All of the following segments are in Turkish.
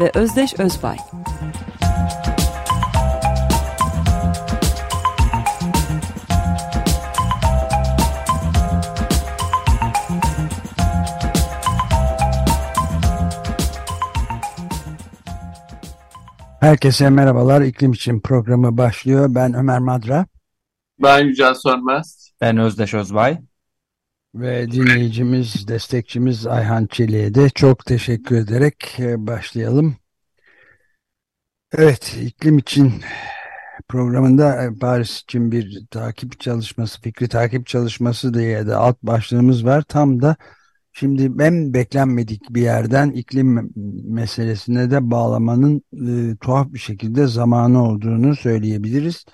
ve Özdeş Özbay. Herkese merhabalar. İklim için programı başlıyor. Ben Ömer Madra. Ben Yücel Sönmez. Ben Özdeş Özbay. Ve dinleyicimiz, destekçimiz Ayhan Çelik'e de çok teşekkür ederek e, başlayalım. Evet, iklim için programında e, Paris için bir takip çalışması, fikri takip çalışması diye de alt başlığımız var. Tam da şimdi en beklenmedik bir yerden iklim meselesine de bağlamanın e, tuhaf bir şekilde zamanı olduğunu söyleyebiliriz.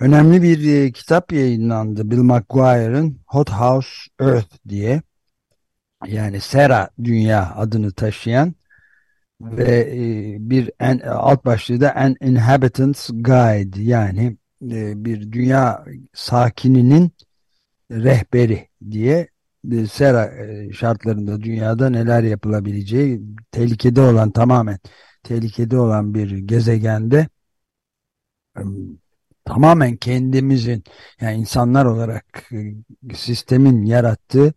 Önemli bir e, kitap yayınlandı Bill McGuire'ın Hot House Earth diye. Yani Sera Dünya adını taşıyan ve e, bir en, alt başlığı da An Inhabitant's Guide. Yani e, bir dünya sakininin rehberi diye e, Sera şartlarında dünyada neler yapılabileceği tehlikede olan tamamen tehlikede olan bir gezegende tamamen kendimizin yani insanlar olarak e, sistemin yarattığı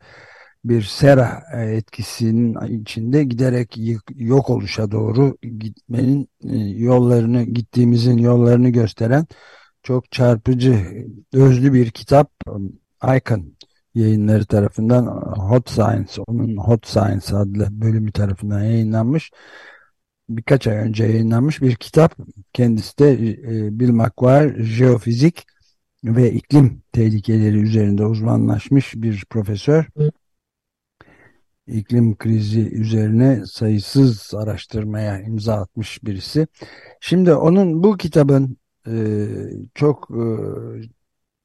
bir sera e, etkisinin içinde giderek yok oluşa doğru gitmenin e, yollarını gittiğimizin yollarını gösteren çok çarpıcı özlü bir kitap. Icon yayınları tarafından Hot Science onun Hot Science adlı bölümü tarafından yayınlanmış birkaç ay önce yayınlanmış bir kitap. Kendisi de e, Bill McGuire jeofizik ve iklim tehlikeleri üzerinde uzmanlaşmış bir profesör. İklim krizi üzerine sayısız araştırmaya imza atmış birisi. Şimdi onun bu kitabın e, çok e,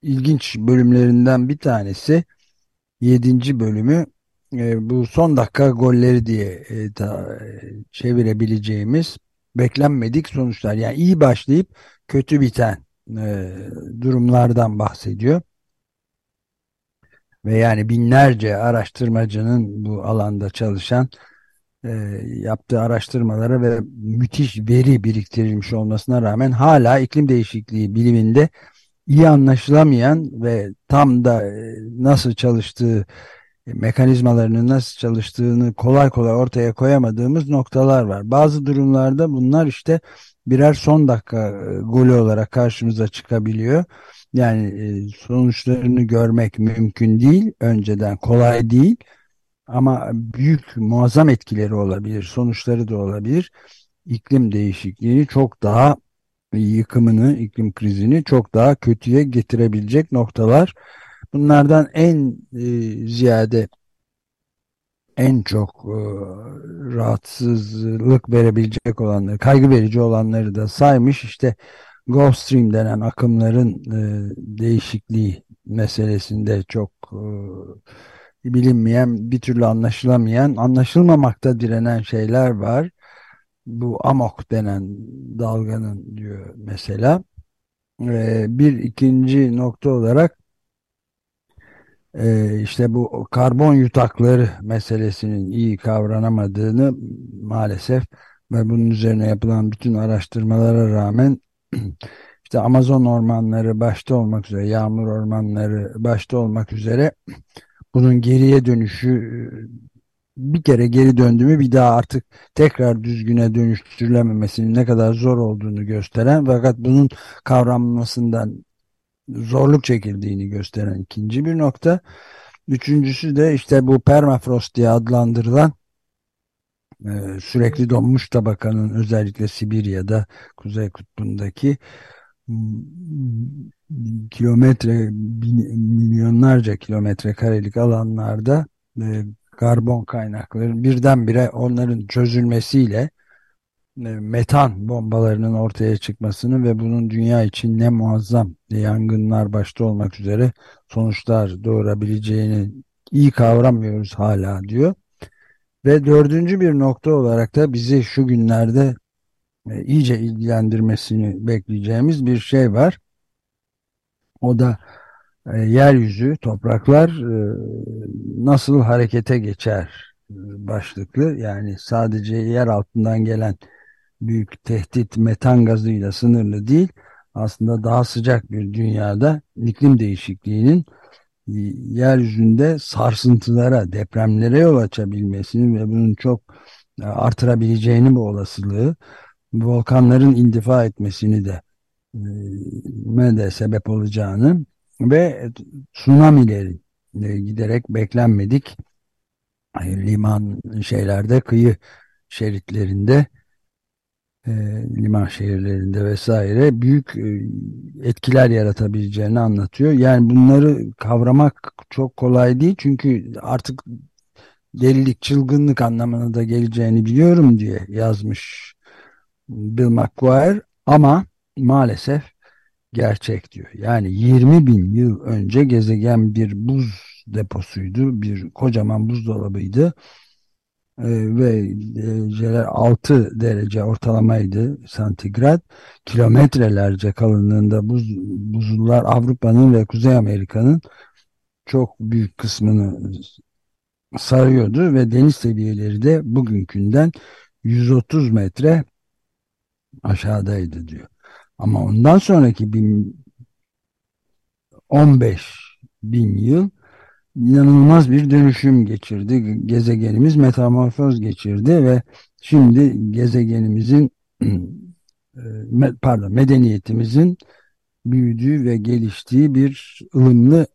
ilginç bölümlerinden bir tanesi yedinci bölümü e, bu son dakika golleri diye e, ta, e, çevirebileceğimiz beklenmedik sonuçlar. Yani iyi başlayıp kötü biten e, durumlardan bahsediyor. Ve yani binlerce araştırmacının bu alanda çalışan e, yaptığı araştırmalara ve müthiş veri biriktirilmiş olmasına rağmen hala iklim değişikliği biliminde iyi anlaşılamayan ve tam da e, nasıl çalıştığı mekanizmalarının nasıl çalıştığını kolay kolay ortaya koyamadığımız noktalar var. Bazı durumlarda bunlar işte birer son dakika e, golü olarak karşımıza çıkabiliyor. Yani e, sonuçlarını görmek mümkün değil, önceden kolay değil ama büyük muazzam etkileri olabilir, sonuçları da olabilir. İklim değişikliğini çok daha yıkımını, iklim krizini çok daha kötüye getirebilecek noktalar Bunlardan en e, ziyade en çok e, rahatsızlık verebilecek olanları, kaygı verici olanları da saymış. İşte Gulf Stream denen akımların e, değişikliği meselesinde çok e, bilinmeyen, bir türlü anlaşılamayan, anlaşılmamakta direnen şeyler var. Bu amok denen dalganın diyor mesela. E, bir ikinci nokta olarak e, işte bu karbon yutakları meselesinin iyi kavranamadığını maalesef ve bunun üzerine yapılan bütün araştırmalara rağmen işte Amazon ormanları başta olmak üzere yağmur ormanları başta olmak üzere bunun geriye dönüşü bir kere geri döndü mü bir daha artık tekrar düzgüne dönüştürülememesinin ne kadar zor olduğunu gösteren fakat bunun kavranmasından zorluk çekildiğini gösteren ikinci bir nokta. Üçüncüsü de işte bu permafrost diye adlandırılan e, sürekli donmuş tabakanın özellikle Sibirya'da Kuzey Kutbu'ndaki kilometre milyonlarca kilometre karelik alanlarda e, karbon kaynakları birdenbire onların çözülmesiyle metan bombalarının ortaya çıkmasını ve bunun dünya için ne muazzam yangınlar başta olmak üzere sonuçlar doğurabileceğini iyi kavramıyoruz hala diyor. Ve dördüncü bir nokta olarak da bizi şu günlerde e, iyice ilgilendirmesini bekleyeceğimiz bir şey var. O da e, yeryüzü, topraklar e, nasıl harekete geçer e, başlıklı. Yani sadece yer altından gelen büyük tehdit metan gazıyla sınırlı değil. Aslında daha sıcak bir dünyada iklim değişikliğinin yeryüzünde sarsıntılara, depremlere yol açabilmesini ve bunun çok artırabileceğini bu olasılığı volkanların indifa etmesini de de sebep olacağını ve tsunamilerin giderek beklenmedik liman şeylerde kıyı şeritlerinde e, liman şehirlerinde vesaire büyük e, etkiler yaratabileceğini anlatıyor. Yani bunları kavramak çok kolay değil çünkü artık delilik, çılgınlık anlamına da geleceğini biliyorum diye yazmış Bill McGuire ama maalesef gerçek diyor. Yani 20 bin yıl önce gezegen bir buz deposuydu, bir kocaman buzdolabıydı ve dereceler 6 derece ortalamaydı santigrat. Kilometrelerce kalınlığında buz, buzullar Avrupa'nın ve Kuzey Amerika'nın çok büyük kısmını sarıyordu ve deniz seviyeleri de bugünkünden 130 metre aşağıdaydı diyor. Ama ondan sonraki bin, 15 bin yıl inanılmaz bir dönüşüm geçirdi. Gezegenimiz metamorfoz geçirdi ve şimdi gezegenimizin pardon medeniyetimizin büyüdüğü ve geliştiği bir ılımlı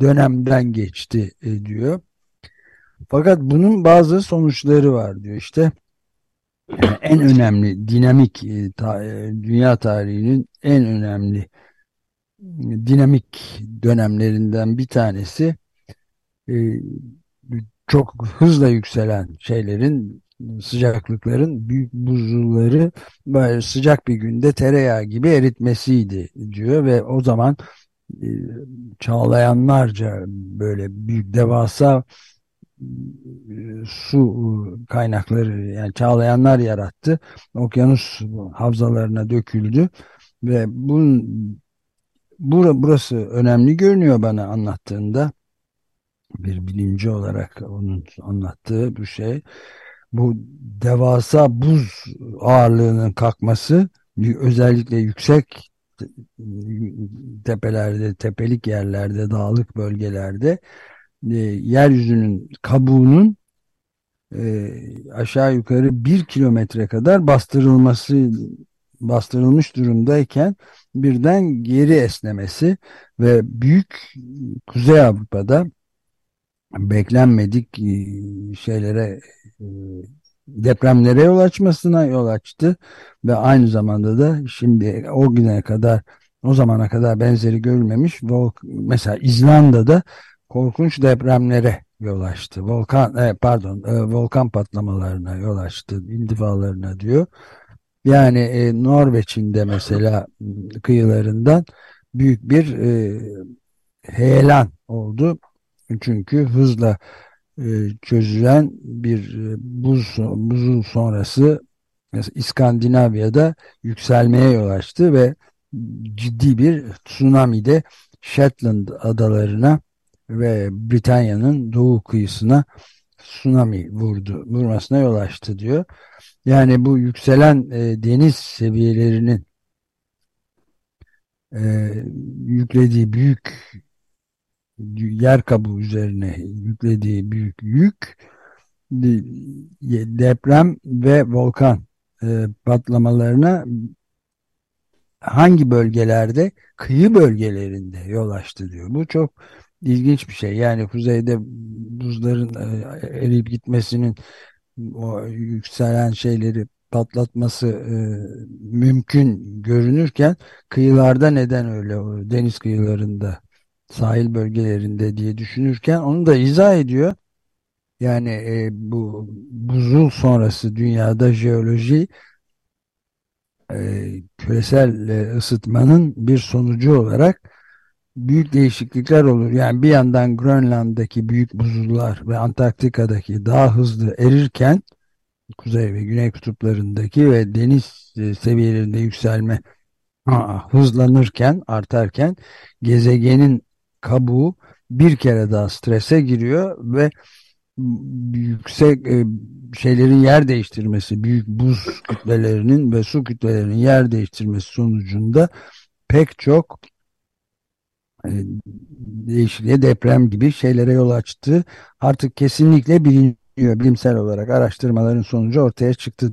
dönemden geçti e, diyor. Fakat bunun bazı sonuçları var diyor işte. En önemli dinamik e, dünya tarihinin en önemli dinamik dönemlerinden bir tanesi e, çok hızla yükselen şeylerin sıcaklıkların büyük buzulları sıcak bir günde tereyağı gibi eritmesiydi diyor ve o zaman e, çağlayanlarca böyle büyük devasa e, su kaynakları yani çağlayanlar yarattı. Okyanus havzalarına döküldü ve bunun burası önemli görünüyor bana anlattığında. Bir bilimci olarak onun anlattığı bu şey. Bu devasa buz ağırlığının kalkması özellikle yüksek tepelerde, tepelik yerlerde, dağlık bölgelerde e, yeryüzünün kabuğunun e, aşağı yukarı bir kilometre kadar bastırılması bastırılmış durumdayken birden geri esnemesi ve büyük Kuzey Avrupa'da beklenmedik e, şeylere e, depremlere yol açmasına yol açtı ve aynı zamanda da şimdi o güne kadar o zamana kadar benzeri görülmemiş mesela İzlanda'da korkunç depremlere yol açtı. Volkan e, pardon volkan patlamalarına yol açtı, indifalarına diyor. Yani e, Norveç'in de mesela kıyılarından büyük bir e, heyelan oldu. Çünkü hızla e, çözülen bir e, buz buzul sonrası İskandinavya'da yükselmeye yol açtı ve ciddi bir tsunami de Shetland adalarına ve Britanya'nın doğu kıyısına tsunami vurdu, vurmasına yol açtı diyor. Yani bu yükselen e, deniz seviyelerinin e, yüklediği büyük yer kabuğu üzerine yüklediği büyük yük deprem ve volkan e, patlamalarına hangi bölgelerde kıyı bölgelerinde yol açtı diyor. Bu çok ilginç bir şey. Yani kuzeyde buzların e, eriyip gitmesinin o yükselen şeyleri patlatması e, mümkün görünürken kıyılarda neden öyle o deniz kıyılarında sahil bölgelerinde diye düşünürken onu da izah ediyor. Yani e, bu buzul sonrası dünyada jeoloji e, küresel e, ısıtmanın bir sonucu olarak büyük değişiklikler olur. Yani bir yandan Grönland'daki büyük buzullar ve Antarktika'daki daha hızlı erirken kuzey ve güney kutuplarındaki ve deniz e, seviyelerinde yükselme hızlanırken, artarken gezegenin kabuğu bir kere daha strese giriyor ve yüksek e, şeylerin yer değiştirmesi, büyük buz kütlelerinin ve su kütlelerinin yer değiştirmesi sonucunda pek çok değişikliğe deprem gibi şeylere yol açtı. Artık kesinlikle biliniyor. Bilimsel olarak araştırmaların sonucu ortaya çıktı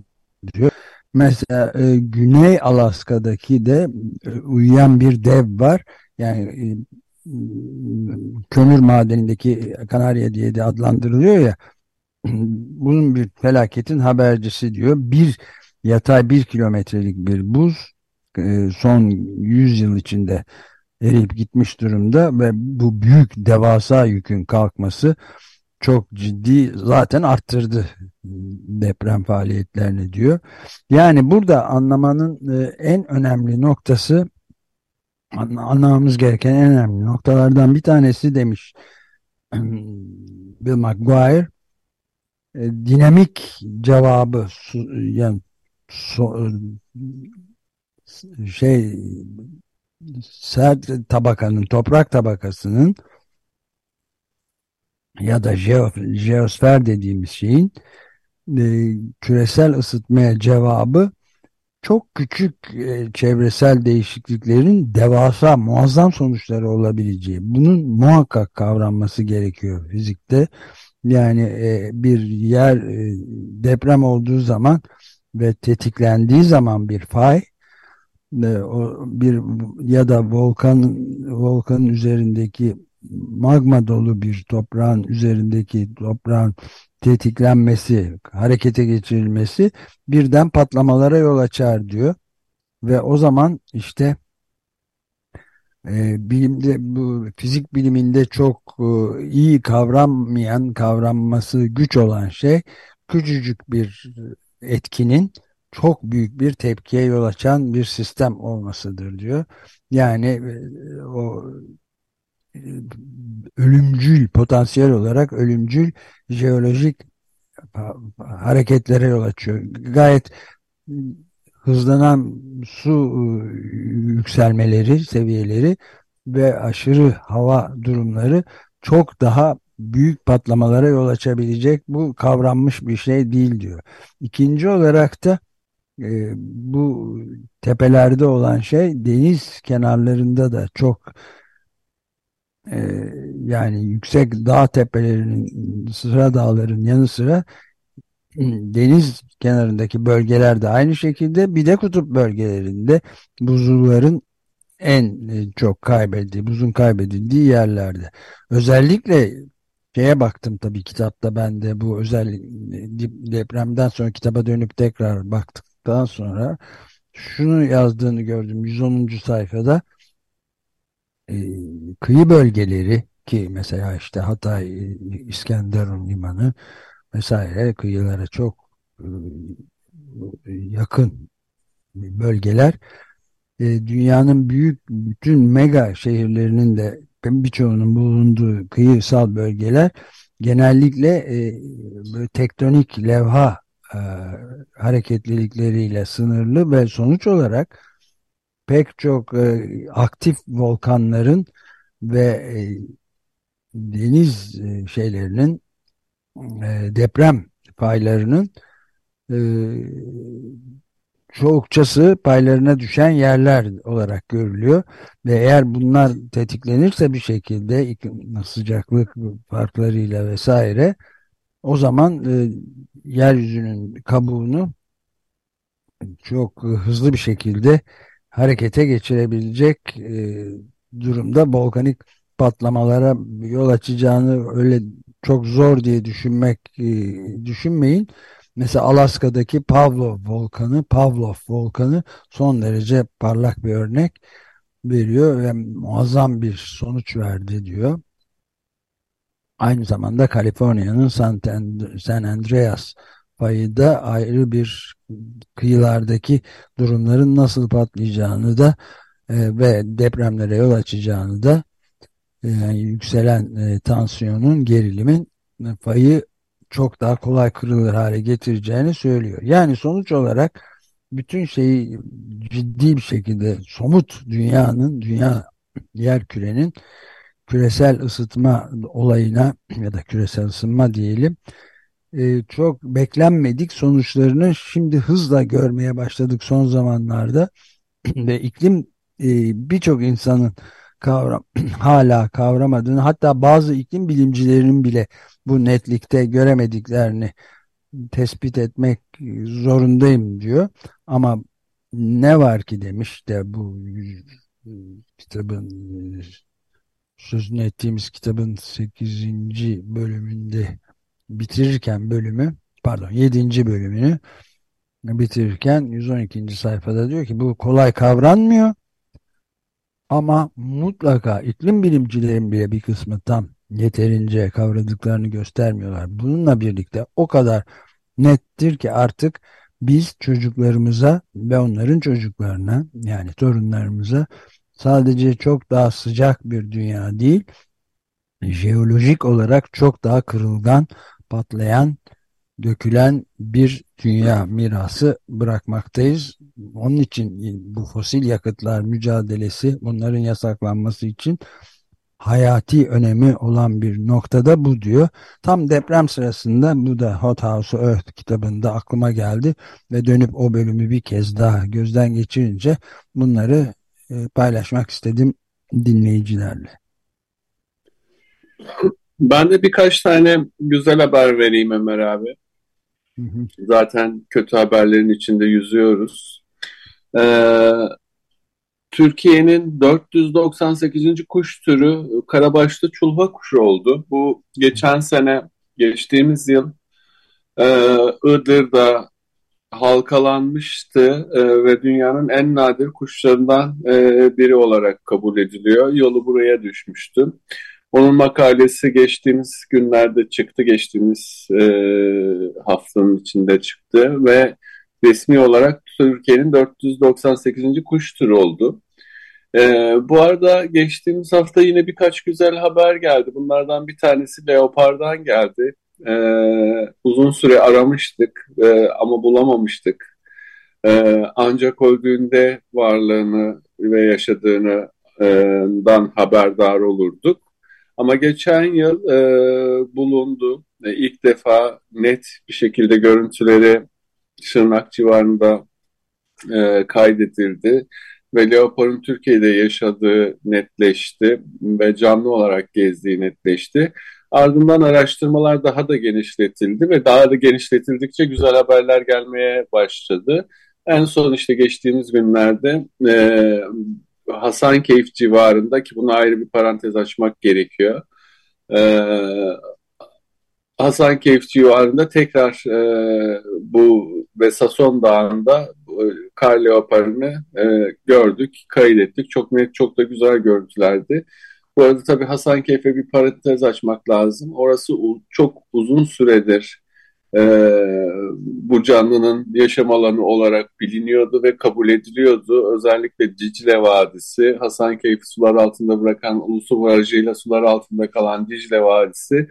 diyor. Mesela e, Güney Alaska'daki de e, uyuyan bir dev var. Yani e, kömür madenindeki Kanarya diye de adlandırılıyor ya bunun bir felaketin habercisi diyor. Bir yatay bir kilometrelik bir buz e, son 100 yıl içinde eriyip gitmiş durumda ve bu büyük devasa yükün kalkması çok ciddi zaten arttırdı deprem faaliyetlerini diyor. Yani burada anlamanın e, en önemli noktası anlamamız gereken en önemli noktalardan bir tanesi demiş Bill McGuire e, dinamik cevabı yani so, şey sert tabakanın toprak tabakasının ya da jeo, jeosfer dediğimiz şeyin e, küresel ısıtmaya cevabı çok küçük e, çevresel değişikliklerin devasa muazzam sonuçları olabileceği bunun muhakkak kavranması gerekiyor fizikte. Yani e, bir yer e, deprem olduğu zaman ve tetiklendiği zaman bir fay bir ya da volkan volkanın üzerindeki magma dolu bir toprağın üzerindeki toprağın tetiklenmesi, harekete geçirilmesi birden patlamalara yol açar diyor. Ve o zaman işte e, bilimde bu fizik biliminde çok e, iyi kavranmayan, kavranması güç olan şey küçücük bir etkinin çok büyük bir tepkiye yol açan bir sistem olmasıdır diyor. Yani e, o e, ölümcül potansiyel olarak ölümcül jeolojik hareketlere yol açıyor. Gayet hızlanan su e, yükselmeleri seviyeleri ve aşırı hava durumları çok daha büyük patlamalara yol açabilecek bu kavranmış bir şey değil diyor. İkinci olarak da e, bu tepelerde olan şey deniz kenarlarında da çok e, yani yüksek dağ tepelerinin sıra dağların yanı sıra deniz kenarındaki bölgelerde aynı şekilde bir de kutup bölgelerinde buzulların en e, çok kaybedildiği, buzun kaybedildiği yerlerde. Özellikle şeye baktım tabii kitapta ben de bu özel depremden sonra kitaba dönüp tekrar baktıktan sonra şunu yazdığını gördüm 110. sayfada e, kıyı bölgeleri ki mesela işte Hatay, İskenderun limanı vesaire kıyılara çok e, yakın bölgeler e, dünyanın büyük bütün mega şehirlerinin de birçoğunun bulunduğu kıyısal bölgeler genellikle e, tektonik levha e, hareketlilikleriyle sınırlı ve sonuç olarak pek çok e, aktif volkanların ve e, deniz e, şeylerinin e, deprem paylarının e, çokçası paylarına düşen yerler olarak görülüyor. Ve eğer bunlar tetiklenirse bir şekilde sıcaklık farklarıyla vesaire o zaman e, yeryüzünün kabuğunu çok hızlı bir şekilde harekete geçirebilecek e, durumda volkanik patlamalara yol açacağını öyle çok zor diye düşünmek e, düşünmeyin. Mesela Alaska'daki Pavlov volkanı, Pavlov volkanı son derece parlak bir örnek veriyor ve muazzam bir sonuç verdi diyor. Aynı zamanda Kaliforniya'nın San Andreas payı da ayrı bir kıyılardaki durumların nasıl patlayacağını da e, ve depremlere yol açacağını da yani yükselen e, tansiyonun gerilimin payı çok daha kolay kırılır hale getireceğini söylüyor. Yani sonuç olarak bütün şeyi ciddi bir şekilde somut dünyanın, dünya yer kürenin küresel ısıtma olayına ya da küresel ısınma diyelim e, çok beklenmedik sonuçlarını şimdi hızla görmeye başladık son zamanlarda ve iklim e, birçok insanın kavram hala kavramadığını hatta bazı iklim bilimcilerinin bile bu netlikte göremediklerini tespit etmek zorundayım diyor. Ama ne var ki demiş de bu kitabın sözünü ettiğimiz kitabın 8. bölümünde bitirirken bölümü pardon 7. bölümünü bitirirken 112. sayfada diyor ki bu kolay kavranmıyor ama mutlaka iklim bilimcilerin bile bir kısmı tam yeterince kavradıklarını göstermiyorlar. Bununla birlikte o kadar nettir ki artık biz çocuklarımıza ve onların çocuklarına yani torunlarımıza sadece çok daha sıcak bir dünya değil, jeolojik olarak çok daha kırılgan, patlayan, dökülen bir dünya mirası bırakmaktayız. Onun için bu fosil yakıtlar mücadelesi, bunların yasaklanması için hayati önemi olan bir noktada bu diyor. Tam deprem sırasında bu da Hot House Earth kitabında aklıma geldi ve dönüp o bölümü bir kez daha gözden geçirince bunları paylaşmak istedim dinleyicilerle. Ben de birkaç tane güzel haber vereyim Ömer abi. Hı hı. Zaten kötü haberlerin içinde yüzüyoruz. Ee, Türkiye'nin 498. kuş türü karabaşlı çulha kuşu oldu. Bu geçen sene, geçtiğimiz yıl e, Iğdır'da halkalanmıştı e, ve dünyanın en nadir kuşlarından e, biri olarak kabul ediliyor. Yolu buraya düşmüştü. Onun makalesi geçtiğimiz günlerde çıktı, geçtiğimiz e, haftanın içinde çıktı ve resmi olarak Türkiye'nin 498. kuş türü oldu. Ee, bu arada geçtiğimiz hafta yine birkaç güzel haber geldi. Bunlardan bir tanesi Leopard'dan geldi. Ee, uzun süre aramıştık e, ama bulamamıştık. Ee, ancak öldüğünde varlığını ve yaşadığından haberdar olurduk. Ama geçen yıl e, bulundu. E, ilk defa net bir şekilde görüntüleri Şırnak civarında e, kaydedildi ve Leopard'ın Türkiye'de yaşadığı netleşti ve canlı olarak gezdiği netleşti. Ardından araştırmalar daha da genişletildi ve daha da genişletildikçe güzel haberler gelmeye başladı. En son işte geçtiğimiz günlerde e, Hasankeyf civarında ki buna ayrı bir parantez açmak gerekiyor. E, Hasankeyf civarında tekrar e, bu ve Sason Dağı'nda e, kar leoparını e, gördük, kaydettik. Çok net, çok da güzel görüntülerdi. Bu arada tabii Hasankeyf'e bir parantez açmak lazım. Orası çok uzun süredir e, bu canlının yaşam alanı olarak biliniyordu ve kabul ediliyordu. Özellikle Dicle Vadisi, Hasankeyf sular altında bırakan Ulusu Barajı'yla sular altında kalan Dicle Vadisi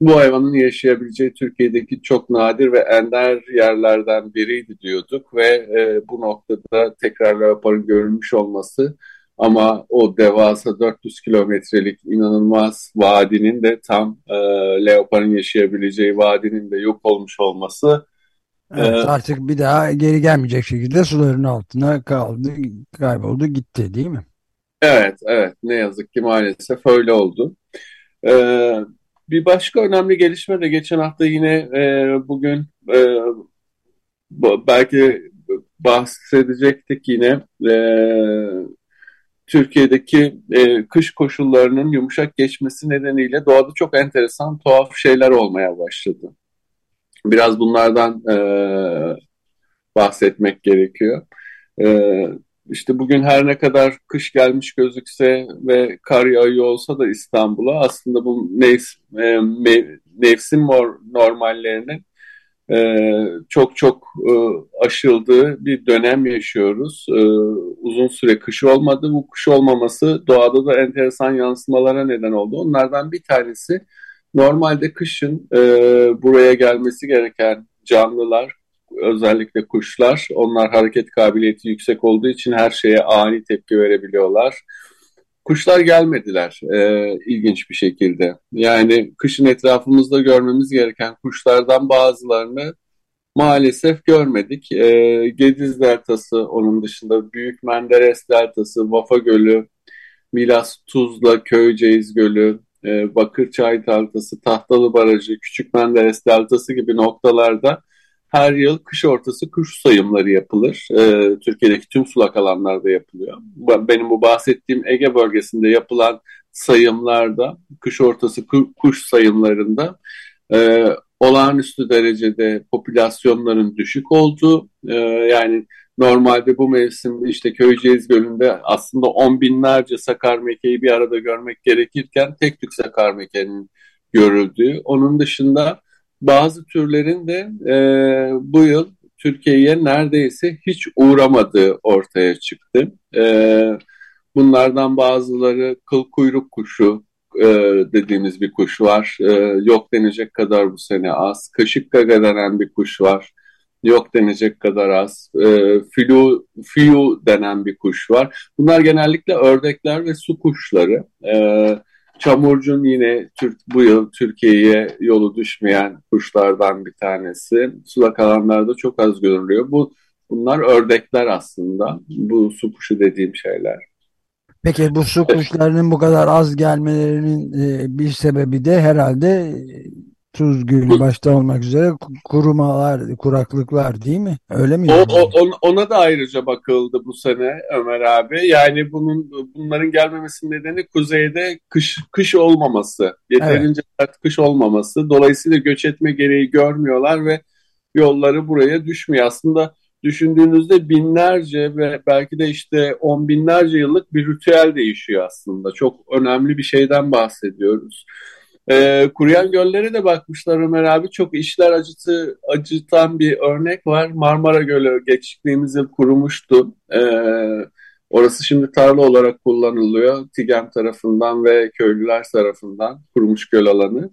bu hayvanın yaşayabileceği Türkiye'deki çok nadir ve ender yerlerden biriydi diyorduk ve e, bu noktada tekrar leoparın görülmüş olması ama o devasa 400 kilometrelik inanılmaz vadinin de tam e, leoparın yaşayabileceği vadinin de yok olmuş olması Evet, ee, artık bir daha geri gelmeyecek şekilde suların altına kaldı, kayboldu, gitti değil mi? Evet, evet. Ne yazık ki maalesef öyle oldu. Ee, bir başka önemli gelişme de geçen hafta yine e, bugün e, belki bahsedecektik yine e, Türkiye'deki e, kış koşullarının yumuşak geçmesi nedeniyle doğada çok enteresan tuhaf şeyler olmaya başladı. Biraz bunlardan e, bahsetmek gerekiyor. E, işte bugün her ne kadar kış gelmiş gözükse ve kar yağıyor olsa da İstanbul'a aslında bu mevsim, e, mevsim normallerinin e, çok çok e, aşıldığı bir dönem yaşıyoruz. E, uzun süre kış olmadı. Bu kış olmaması doğada da enteresan yansımalara neden oldu. Onlardan bir tanesi normalde kışın e, buraya gelmesi gereken canlılar, özellikle kuşlar, onlar hareket kabiliyeti yüksek olduğu için her şeye ani tepki verebiliyorlar. Kuşlar gelmediler e, ilginç bir şekilde. Yani kışın etrafımızda görmemiz gereken kuşlardan bazılarını maalesef görmedik. E, Gediz Deltası onun dışında Büyük Menderes Deltası, Vafa Gölü, Milas Tuzla, Köyceğiz Gölü, e, Bakırçay Deltası, Tahtalı Barajı, Küçük Menderes Deltası gibi noktalarda her yıl kış ortası kuş sayımları yapılır. E, Türkiye'deki tüm sulak alanlarda yapılıyor. Benim bu bahsettiğim Ege bölgesinde yapılan sayımlarda, kış ortası kuş sayımlarında e, olağanüstü derecede popülasyonların düşük olduğu, e, yani normalde bu mevsimde işte Köyceğiz Gölü'nde aslında on binlerce sakar mekeyi bir arada görmek gerekirken tek tük sakar mekenin görüldüğü. Onun dışında bazı türlerin de e, bu yıl Türkiye'ye neredeyse hiç uğramadığı ortaya çıktı. E, bunlardan bazıları kıl kuyruk kuşu e, dediğimiz bir kuş var. E, yok denecek kadar bu sene az. Kaşık gaga denen bir kuş var. Yok denecek kadar az. E, filu, fiyu denen bir kuş var. Bunlar genellikle ördekler ve su kuşları. Evet Çamurcun yine Türk, bu yıl Türkiye'ye yolu düşmeyen kuşlardan bir tanesi. Sulak alanlarda çok az görülüyor. Bu Bunlar ördekler aslında. Bu su kuşu dediğim şeyler. Peki bu su kuşlarının bu kadar az gelmelerinin e, bir sebebi de herhalde Tuz Gölü başta olmak üzere kurumalar, kuraklıklar değil mi? Öyle mi? O, o, ona da ayrıca bakıldı bu sene Ömer abi. Yani bunun bunların gelmemesinin nedeni kuzeyde kış kış olmaması. Yeterince evet. kış olmaması. Dolayısıyla göç etme gereği görmüyorlar ve yolları buraya düşmüyor. Aslında düşündüğünüzde binlerce ve belki de işte on binlerce yıllık bir ritüel değişiyor aslında. Çok önemli bir şeyden bahsediyoruz. E, kuruyan göllere de bakmışlar Ömer abi. Çok işler acıtı, acıtan bir örnek var. Marmara Gölü geçtiğimiz yıl kurumuştu. E, orası şimdi tarla olarak kullanılıyor. TİGEM tarafından ve köylüler tarafından kurumuş göl alanı.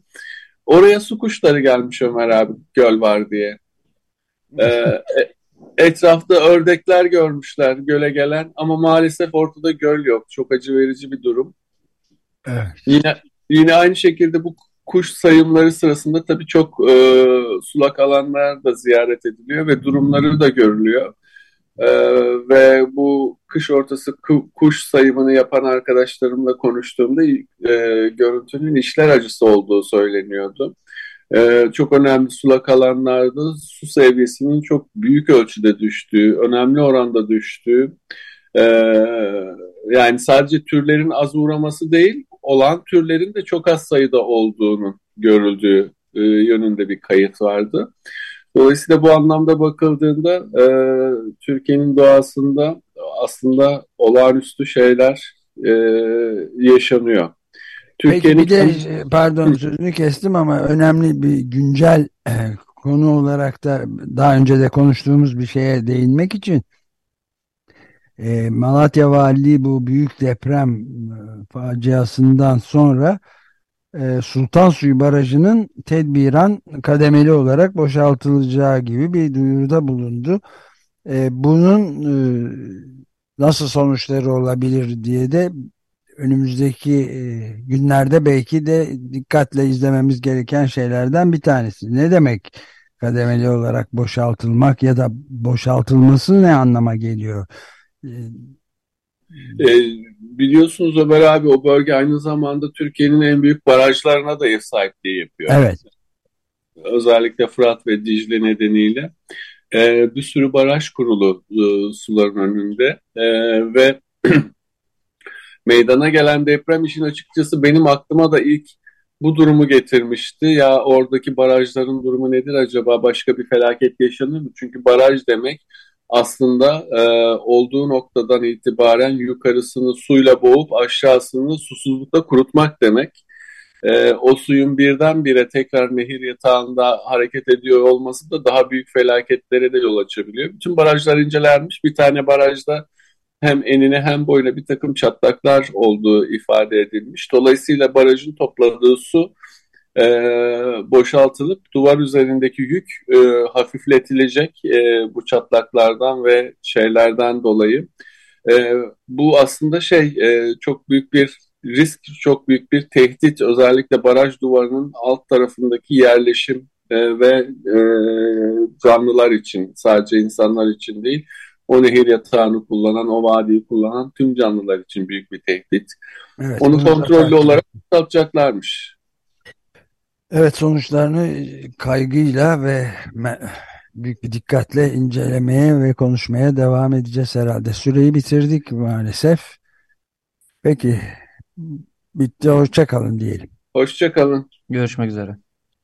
Oraya su kuşları gelmiş Ömer abi göl var diye. E, etrafta ördekler görmüşler göle gelen ama maalesef ortada göl yok. Çok acı verici bir durum. Evet. Yine Yine aynı şekilde bu kuş sayımları sırasında tabii çok e, sulak alanlar da ziyaret ediliyor ve durumları da görülüyor. E, ve bu kış ortası kuş sayımını yapan arkadaşlarımla konuştuğumda e, görüntünün işler acısı olduğu söyleniyordu. E, çok önemli sulak alanlarda su seviyesinin çok büyük ölçüde düştüğü, önemli oranda düştüğü, e, yani sadece türlerin az uğraması değil, olan türlerin de çok az sayıda olduğunu görüldüğü e, yönünde bir kayıt vardı. Dolayısıyla bu anlamda bakıldığında e, Türkiye'nin doğasında aslında olağanüstü şeyler e, yaşanıyor. Türkiye'nin de e, pardon sözünü kestim ama önemli bir güncel e, konu olarak da daha önce de konuştuğumuz bir şeye değinmek için e, Malatya Valiliği bu büyük deprem e, faciasından sonra e, Sultan Suyu Barajı'nın tedbiren kademeli olarak boşaltılacağı gibi bir duyuruda bulundu. E, bunun e, nasıl sonuçları olabilir diye de önümüzdeki e, günlerde belki de dikkatle izlememiz gereken şeylerden bir tanesi. Ne demek kademeli olarak boşaltılmak ya da boşaltılması ne anlama geliyor? E, biliyorsunuz Ömer abi o bölge aynı zamanda Türkiye'nin en büyük barajlarına da ev sahipliği yapıyor. Evet. Özellikle Fırat ve Dicle nedeniyle. E, bir sürü baraj kurulu e, suların önünde e, ve meydana gelen deprem işin açıkçası benim aklıma da ilk bu durumu getirmişti. Ya oradaki barajların durumu nedir acaba? Başka bir felaket yaşanır mı? Çünkü baraj demek aslında e, olduğu noktadan itibaren yukarısını suyla boğup aşağısını susuzlukta kurutmak demek. E, o suyun birdenbire tekrar nehir yatağında hareket ediyor olması da daha büyük felaketlere de yol açabiliyor. Bütün barajlar incelenmiş. Bir tane barajda hem enine hem boyuna bir takım çatlaklar olduğu ifade edilmiş. Dolayısıyla barajın topladığı su e, boşaltılıp duvar üzerindeki yük e, hafifletilecek e, bu çatlaklardan ve şeylerden dolayı. E, bu aslında şey e, çok büyük bir risk, çok büyük bir tehdit. Özellikle baraj duvarının alt tarafındaki yerleşim e, ve e, canlılar için, sadece insanlar için değil, o nehir yatağını kullanan, o vadiyi kullanan tüm canlılar için büyük bir tehdit. Evet, Onu kontrollü olarak tutacaklarmış. Evet sonuçlarını kaygıyla ve büyük bir dikkatle incelemeye ve konuşmaya devam edeceğiz herhalde. Süreyi bitirdik maalesef. Peki bitti hoşçakalın diyelim. Hoşçakalın. Görüşmek üzere.